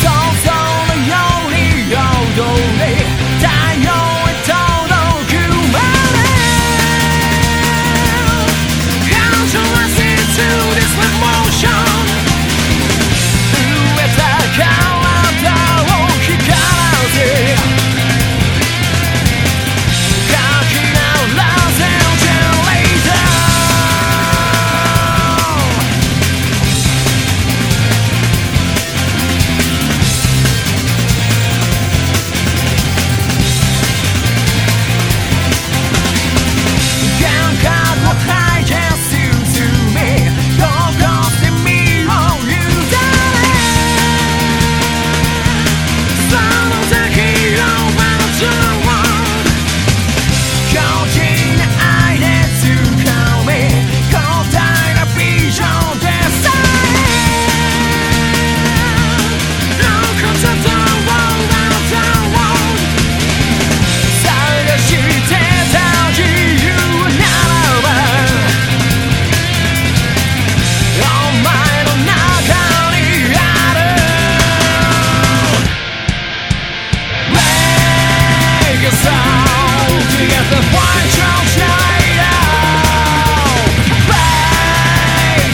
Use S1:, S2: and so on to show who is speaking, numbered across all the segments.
S1: Só yo do. Walking.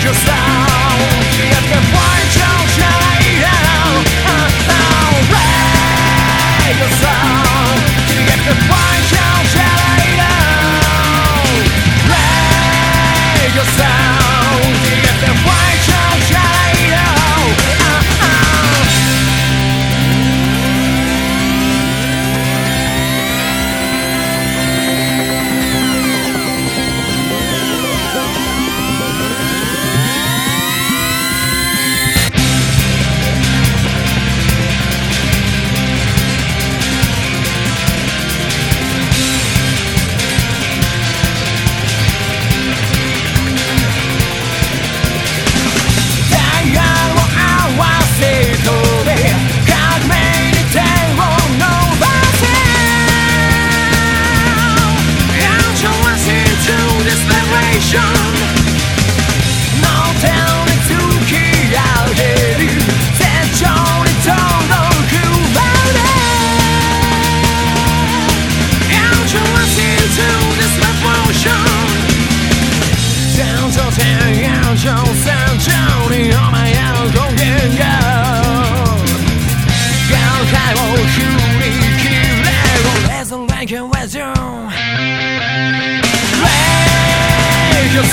S1: Can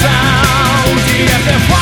S1: sound, yet